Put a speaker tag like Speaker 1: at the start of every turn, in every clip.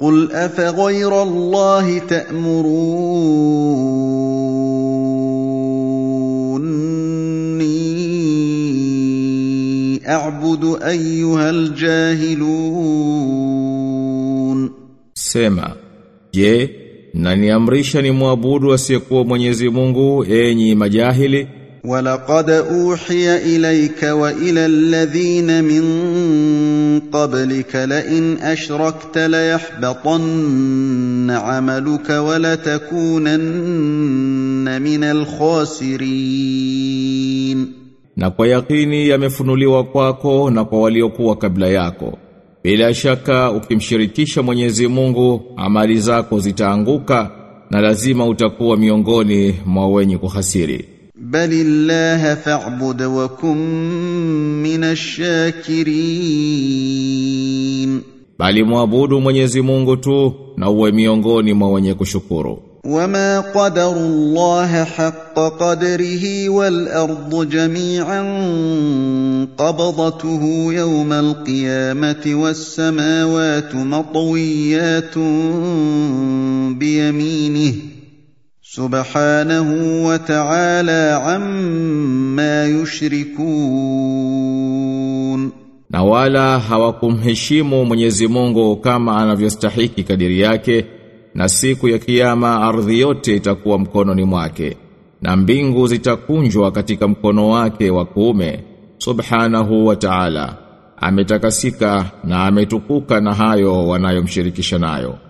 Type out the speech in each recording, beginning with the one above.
Speaker 1: قل افغير الله تامروني اعبد ايها الجاهلون
Speaker 2: Sema, je, naniamrisha ni muabudu asiyekuwa Mwenyezi Mungu enyi majahili?
Speaker 1: ولقد اوحي اليك والى الذين من قبلك لئن اشركت ليحبطن عملك ولتكونن من الخاسرين
Speaker 2: Na kwa yakini yamefunuliwa kwako na kwa waliokuwa kabla yako. Bila shaka ukimshirikisha Mwenyezi Mungu, amali zako zitaanguka na lazima utakuwa miongoni mwa wenye kuhasiri.
Speaker 1: بل الله فاعبد وكن من الشاكرين
Speaker 2: Bali muabudu Mwenyezi Mungu tu na uwe miongoni mwa wenye kushukuru.
Speaker 1: وما قدروا الله حق قدره والارض جميعا قبضته يوم القيامه والسماوات مطويات بيمينه سبحانه وتعالى عما يشركون
Speaker 2: Na wala hawakumheshimu Mwenyezi Mungu kama anavyostahiki kadiri yake na siku ya kiyama ardhi yote itakuwa mkononi mwake na mbingu zitakunjwa katika mkono wake wa kuume subhanahu wa ta'ala ametakasika na ametukuka na hayo wanayomshirikisha nayo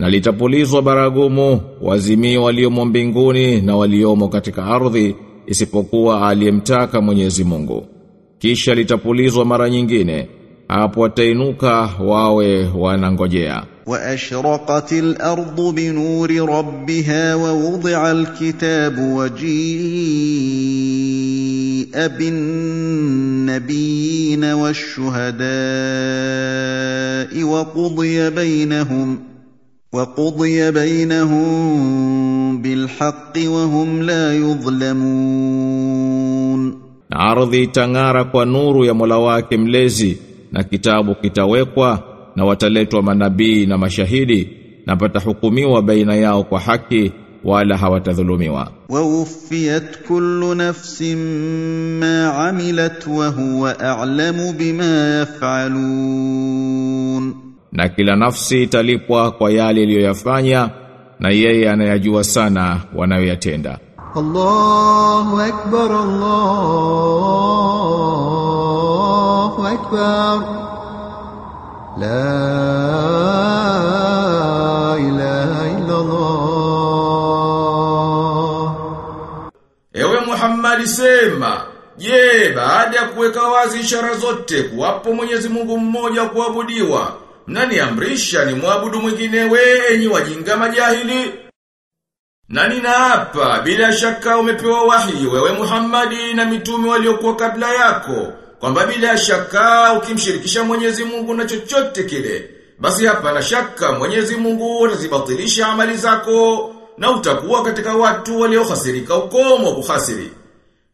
Speaker 2: Na litapulizwa baragumu wazimi waliomo mbinguni na waliomo katika ardhi isipokuwa aliyemtaka Mwenyezi Mungu. Kisha litapulizwa mara nyingine hapo watainuka wawe wanangojea.
Speaker 1: Wa ashraqatil ardu bi nuri rabbiha wa wudi'a alkitabu wa ji'a bin nabiyina wash-shuhada'i wa qudiya bainahum وقضي بينهم بالحق وهم لا يظلمون
Speaker 2: na ardhi itang'ara kwa nuru ya Mola wake mlezi na kitabu kitawekwa na wataletwa manabii na mashahidi na patahukumiwa baina yao kwa haki wala hawatadhulumiwa
Speaker 1: ووفيت كل نفس ما عملت وهو اعلم بما يفعلون
Speaker 2: na kila nafsi italipwa kwa yale iliyoyafanya na yeye anayajua sana wanayoyatenda.
Speaker 3: Allahu akbar Allahu akbar. La ilaha illa Allah
Speaker 4: Ewe Muhammad sema je baada ya kuweka wazi ishara zote kuwapo Mwenyezi Mungu mmoja kuabudiwa mnaniamrisha ni muabudu mwinginewe enyi wajinga majahili? nani Na hapa bila shaka umepewa wahi wewe Muhammadi na mitume waliokuwa kabla yako kwamba bila shaka ukimshirikisha Mwenyezi Mungu na chochote kile basi hapana shaka Mwenyezi Mungu atazibatilisha amali zako na utakuwa katika watu waliohasirika ukomo kuhasiri.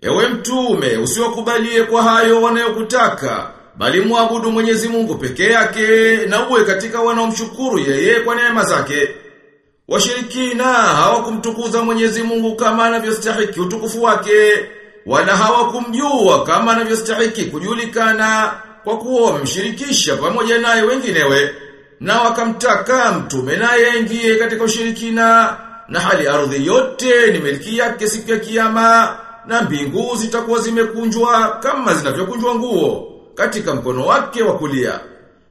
Speaker 4: Ewe mtume usiwakubalie kwa hayo wanayokutaka bali muabudu Mwenyezi Mungu peke yake na uwe katika wanaomshukuru yeye kwa neema zake. Washirikina hawakumtukuza Mwenyezi Mungu kama anavyostahiki utukufu wake, wala hawakumjua kama anavyostahiki kujulikana kwa kuwa wamemshirikisha pamoja naye wenginewe, na wakamtaka mtume naye aingie katika ushirikina, na hali ardhi yote ni miliki yake siku ya kiyama, na mbingu zitakuwa zimekunjwa kama zinavyokunjwa nguo katika mkono wake wa kulia.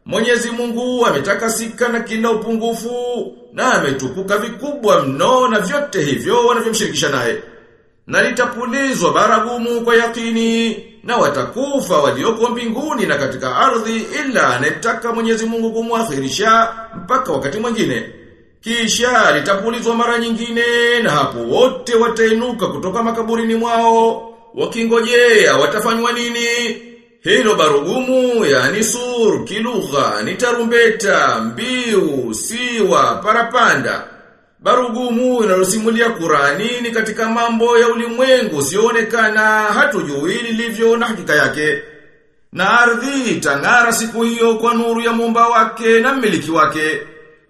Speaker 4: Mwenyezi Mungu ametakasika na kila upungufu na ametukuka vikubwa mno na vyote hivyo wanavyomshirikisha naye. Na litapulizwa baragumu kwa yakini na watakufa walioko mbinguni na katika ardhi ila anetaka Mwenyezi Mungu kumwakhirisha mpaka wakati mwingine. Kisha litapulizwa mara nyingine na hapo wote watainuka kutoka makaburini mwao wakingojea watafanywa nini? Hilo barugumu yani suru kilugha ni tarumbeta, mbiu, siwa, parapanda. Barugumu inalosimulia Qurani ni katika mambo ya ulimwengu sionekana hatujui lilivyo na hakika yake. Na ardhi itang'ara siku hiyo kwa nuru ya muumba wake na mmiliki wake.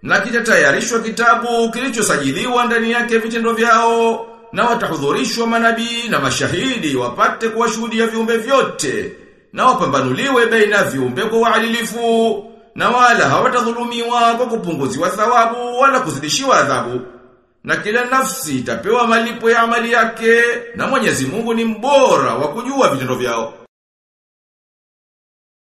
Speaker 4: Na kitatayarishwa kitabu kilichosajiliwa ndani yake vitendo vyao na watahudhurishwa manabii na mashahidi wapate kuwashuhudia viumbe vyote na wapambanuliwe baina viumbe kwa uadilifu na wala hawatadhulumiwa kwa kupunguziwa thawabu wala kuzidishiwa adhabu. Na kila nafsi itapewa malipo ya amali yake na Mwenyezi Mungu ni mbora wa kujua vitendo vyao.